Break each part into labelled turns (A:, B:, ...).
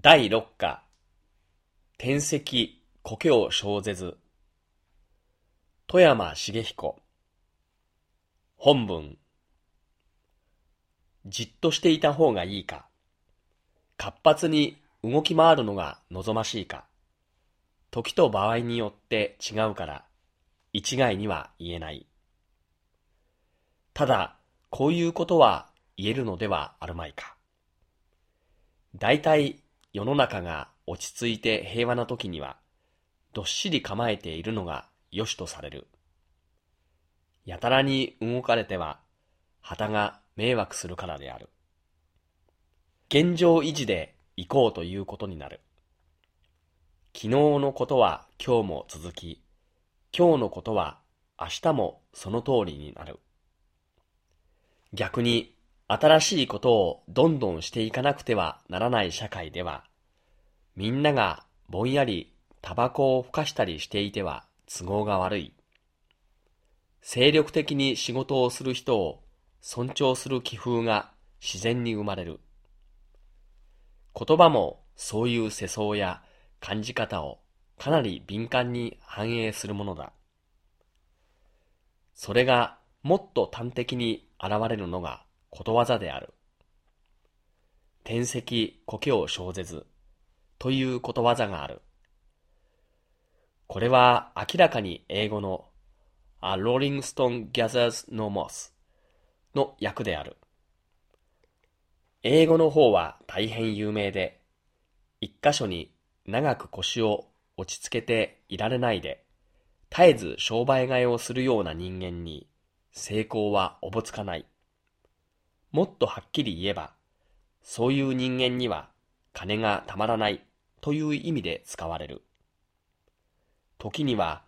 A: 第六課天石故郷小ぜず富山茂彦。本文。じっとしていた方がいいか。活発に動き回るのが望ましいか。時と場合によって違うから一概には言えない。ただこういうことは言えるのではあるまいか。大体世の中が落ち着いて平和な時には、どっしり構えているのが良しとされる。やたらに動かれては、旗が迷惑するからである。現状維持で行こうということになる。昨日のことは今日も続き、今日のことは明日もその通りになる。逆に新しいことをどんどんしていかなくてはならない社会では、みんながぼんやりタバコをふかしたりしていては都合が悪い。精力的に仕事をする人を尊重する気風が自然に生まれる。言葉もそういう世相や感じ方をかなり敏感に反映するものだ。それがもっと端的に現れるのがことわざである。天石苔を生ぜずということわざがある。これは明らかに英語の A Rolling Stone Gathers No Moss の訳である。英語の方は大変有名で、一箇所に長く腰を落ち着けていられないで、絶えず商売替えをするような人間に成功はおぼつかない。もっとはっきり言えば、そういう人間には金がたまらないという意味で使われる。時には、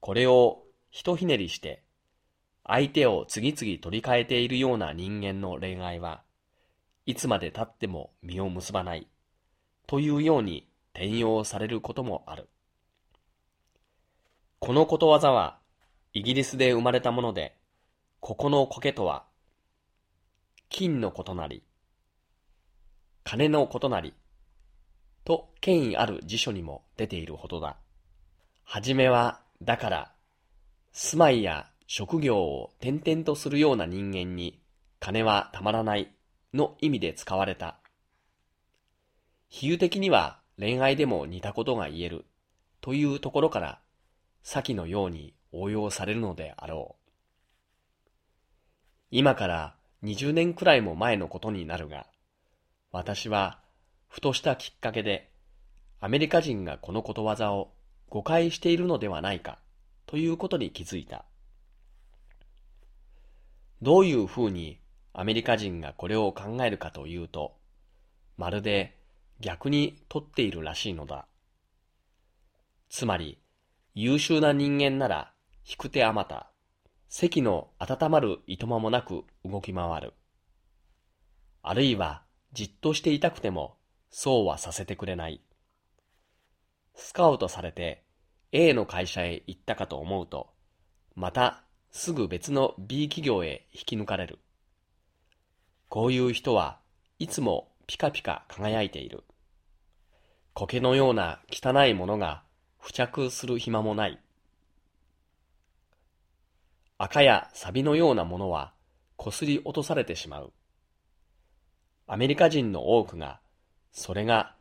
A: これをひとひねりして、相手を次々取り替えているような人間の恋愛は、いつまで経っても実を結ばない、というように転用されることもある。このことわざは、イギリスで生まれたもので、ここの苔とは金のことなり、金のことなり、と権威ある辞書にも出ているほどだ。はじめは、だから、住まいや職業を転々とするような人間に金はたまらないの意味で使われた。比喩的には恋愛でも似たことが言えるというところから先のように応用されるのであろう。今から20年くらいも前のことになるが、私はふとしたきっかけで、アメリカ人がこのことわざを誤解しているのではないかということに気づいた。どういうふうにアメリカ人がこれを考えるかというと、まるで逆に取っているらしいのだ。つまり、優秀な人間なら引く手あまた、席の温まるいとまもなく動き回る。あるいはじっとしていたくてもそうはさせてくれない。スカウトされて A の会社へ行ったかと思うと、またすぐ別の B 企業へ引き抜かれる。こういう人はいつもピカピカ輝いている。苔のような汚いものが付着する暇もない。赤や錆のようなものはこすり落とされてしまう。アメリカ人の多くが、それが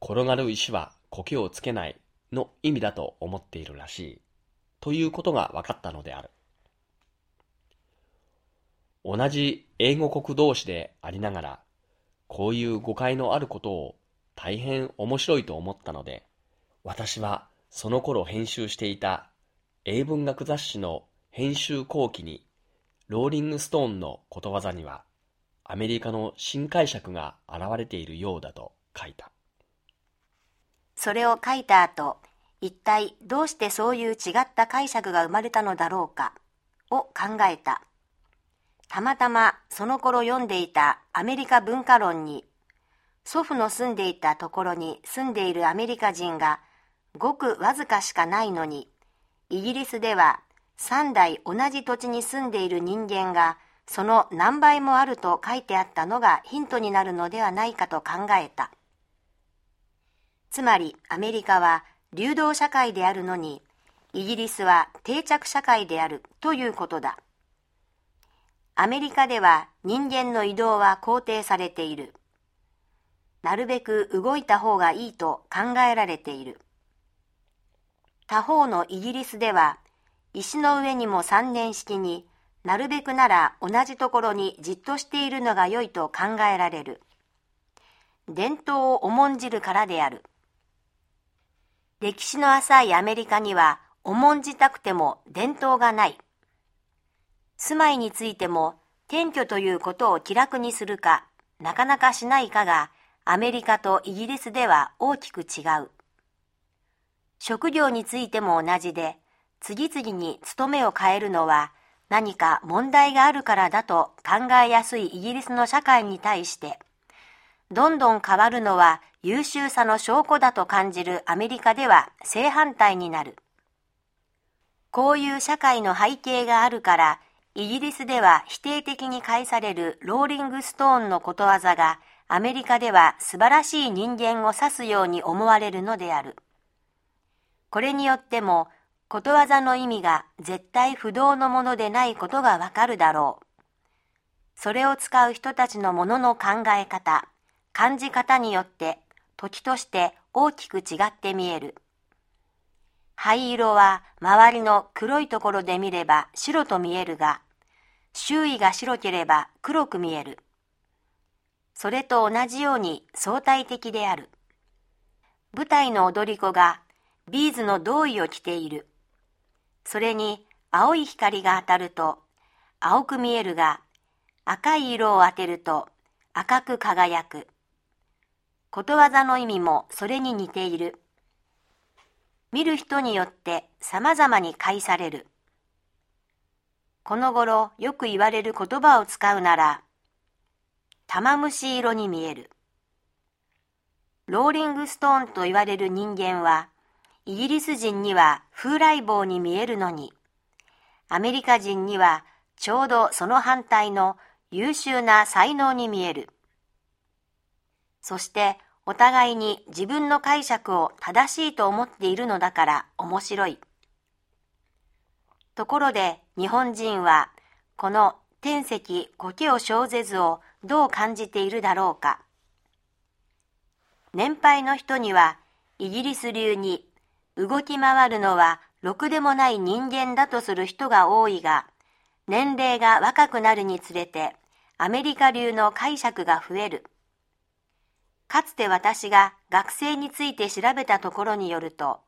A: 転がる石は苔をつけないの意味だと思っているらしい。ということが分かったのである。同じ英語国同士でありながら、こういう誤解のあることを大変面白いと思ったので、私はその頃編集していた英文学雑誌の編集後期に、ローリングストーンのことわざには、アメリカの新解釈が現れているようだと書いた。
B: それを書いた後、一体どうしてそういう違った解釈が生まれたのだろうか、を考えた。たまたまその頃読んでいたアメリカ文化論に、祖父の住んでいたところに住んでいるアメリカ人がごくわずかしかないのに、イギリスでは3代同じ土地に住んでいる人間がその何倍もあると書いてあったのがヒントになるのではないかと考えた。つまりアメリカは流動社会であるのに、イギリスは定着社会であるということだ。アメリカでは人間の移動は肯定されている。なるべく動いた方がいいと考えられている。他方のイギリスでは、石の上にも三年式になるべくなら同じところにじっとしているのが良いと考えられる。伝統を重んじるからである。歴史の浅いアメリカには重んじたくても伝統がない。住まいについても転居ということを気楽にするか、なかなかしないかがアメリカとイギリスでは大きく違う。職業についても同じで、次々に勤めを変えるのは何か問題があるからだと考えやすいイギリスの社会に対して、どんどん変わるのは優秀さの証拠だと感じるアメリカでは正反対になる。こういう社会の背景があるから、イギリスでは否定的に返されるローリングストーンのことわざがアメリカでは素晴らしい人間を指すように思われるのである。これによってもことわざの意味が絶対不動のものでないことがわかるだろう。それを使う人たちのものの考え方、感じ方によって時として大きく違って見える。灰色は周りの黒いところで見れば白と見えるが、周囲が白ければ黒く見える。それと同じように相対的である。舞台の踊り子がビーズの胴衣を着ている。それに青い光が当たると青く見えるが、赤い色を当てると赤く輝く。ことわざの意味もそれに似ている。見る人によって様々に返される。この頃よく言われる言葉を使うなら、玉虫色に見える。ローリングストーンと言われる人間は、イギリス人には風来坊に見えるのに、アメリカ人にはちょうどその反対の優秀な才能に見える。そしてお互いに自分の解釈を正しいと思っているのだから面白い。ところで日本人はこの天石苔を生ぜずをどう感じているだろうか。年配の人にはイギリス流に動き回るのはろくでもない人間だとする人が多いが、年齢が若くなるにつれてアメリカ流の解釈が増える。かつて私が学生について調べたところによると、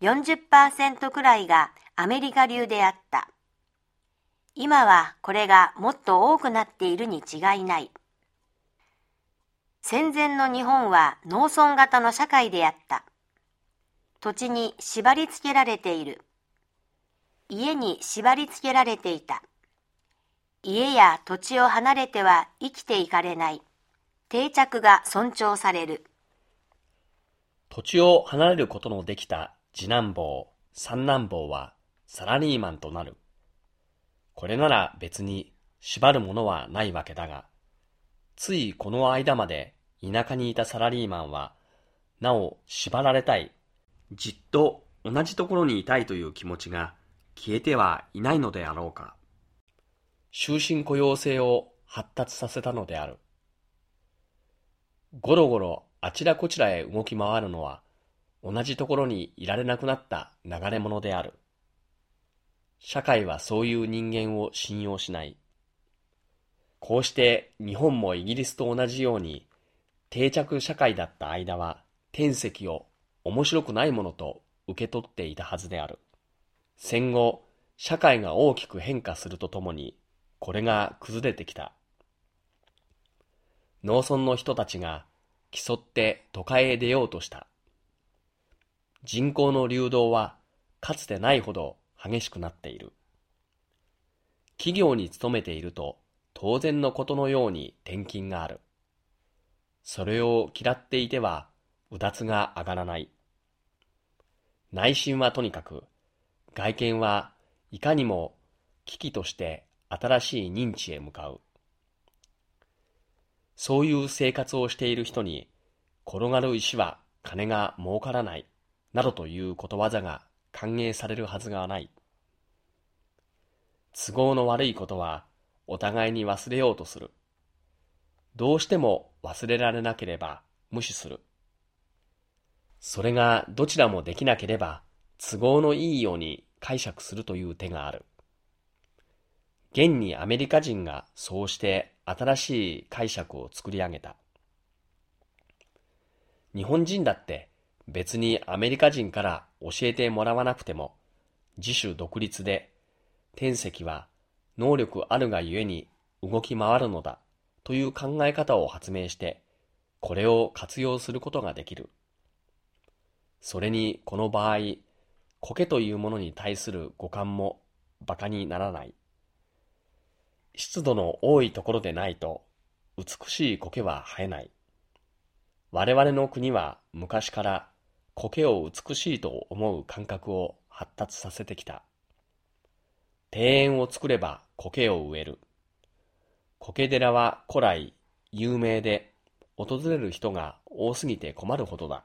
B: 40%くらいがアメリカ流であった。今はこれがもっと多くなっているに違いない。戦前の日本は農村型の社会であった。土地に縛り付けられている。家に縛り付けられていた。家や土地を離れては生きていかれない。定着が尊重される。
A: 土地を離れることのできた次男坊、三男坊はサラリーマンとなる。これなら別に縛るものはないわけだが、ついこの間まで田舎にいたサラリーマンは、なお縛られたいじっと同じところにいたいという気持ちが消えてはいないのであろうか。終身雇用制を発達させたのである。ゴロゴロあちらこちらへ動き回るのは同じところにいられなくなった流れ者である。社会はそういう人間を信用しない。こうして日本もイギリスと同じように定着社会だった間は天石を面白くないものと受け取っていたはずである。戦後、社会が大きく変化するとともに、これが崩れてきた。農村の人たちが競って都会へ出ようとした。人口の流動はかつてないほど激しくなっている。企業に勤めていると当然のことのように転勤がある。それを嫌っていてはうだつが上がらない。内心はとにかく、外見はいかにも危機として新しい認知へ向かう。そういう生活をしている人に転がる石は金が儲からない、などということわざが歓迎されるはずがない。都合の悪いことはお互いに忘れようとする。どうしても忘れられなければ無視する。それがどちらもできなければ都合のいいように解釈するという手がある。現にアメリカ人がそうして新しい解釈を作り上げた。日本人だって別にアメリカ人から教えてもらわなくても自主独立で天石は能力あるがゆえに動き回るのだという考え方を発明してこれを活用することができる。それにこの場合、苔というものに対する五感も馬鹿にならない。湿度の多いところでないと美しい苔は生えない。我々の国は昔から苔を美しいと思う感覚を発達させてきた。庭園を作れば苔を植える。苔寺は古来有名で訪れる人が多すぎて困るほどだ。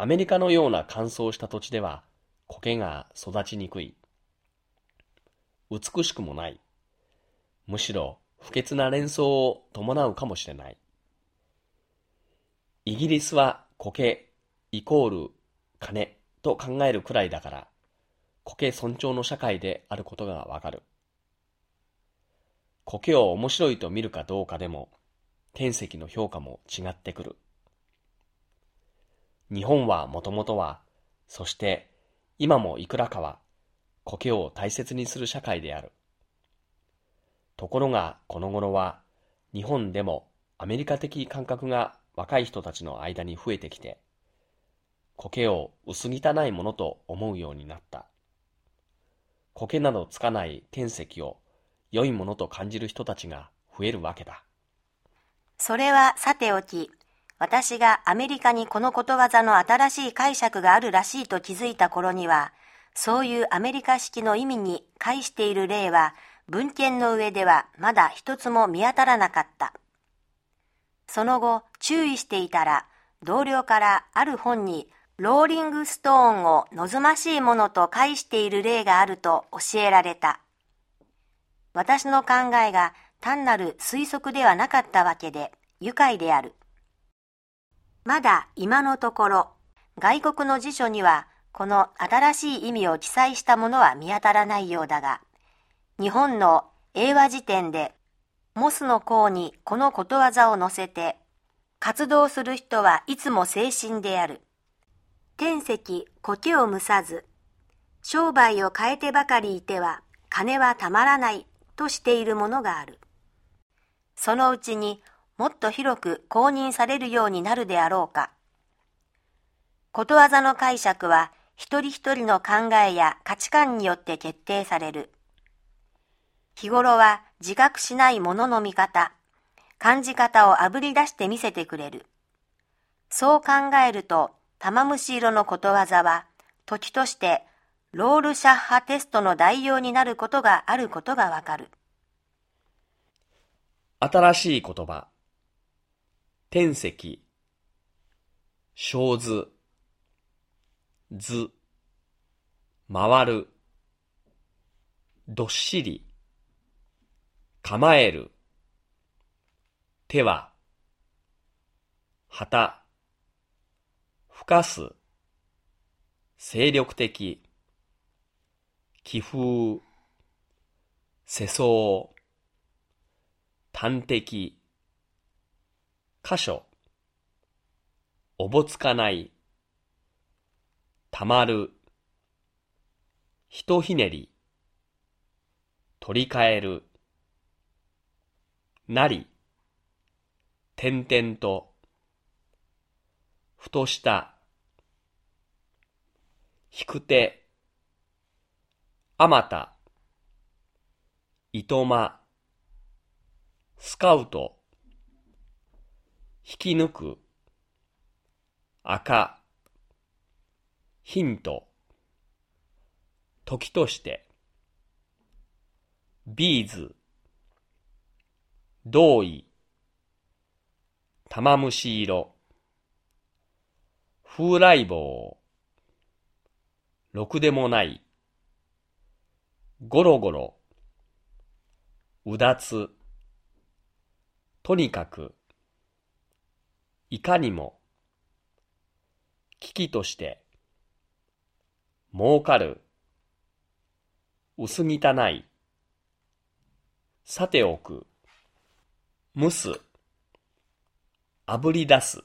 A: アメリカのような乾燥した土地では苔が育ちにくい。美しくもない。むしろ不潔な連想を伴うかもしれない。イギリスは苔イコール金と考えるくらいだから、苔尊重の社会であることがわかる。苔を面白いと見るかどうかでも、天石の評価も違ってくる。日本はもともとは、そして今もいくらかは、苔を大切にする社会である。ところがこの頃は日本でもアメリカ的感覚が若い人たちの間に増えてきて、苔を薄汚いものと思うようになった。苔などつかない天石を良いものと感じる人たちが増えるわけだ。
B: それはさておき、私がアメリカにこのことわざの新しい解釈があるらしいと気づいた頃には、そういうアメリカ式の意味に介している例は文献の上ではまだ一つも見当たらなかった。その後注意していたら同僚からある本にローリングストーンを望ましいものと介している例があると教えられた。私の考えが単なる推測ではなかったわけで愉快である。まだ今のところ外国の辞書にはこの新しい意味を記載したものは見当たらないようだが、日本の英和辞典で、モスの項にこのことわざを載せて、活動する人はいつも精神である。天石苔を蒸さず、商売を変えてばかりいては金はたまらないとしているものがある。そのうちにもっと広く公認されるようになるであろうか。ことわざの解釈は一人一人の考えや価値観によって決定される。日頃は自覚しないものの見方、感じ方をあぶり出して見せてくれる。そう考えると、玉虫色のことわざは、時としてロールシャッハテストの代用になることがあることがわかる。
A: 新しい言葉。天石。小図。ず、回る、どっしり、構える、手は、旗、ふかす、精力的、気風、世相、端的、箇所、おぼつかない、たまる、ひとひねり、取り替える、なり、点々と、ふとした、引く手、あまた、いとま、スカウト、引き抜く、赤、ヒント、時として、ビーズ、同意、玉虫色、風来坊。ろくでもない。ゴロゴロ。うだつ。とにかく。いかにも。危機として。儲かる。薄汚い。さておく。蒸す。炙り出す。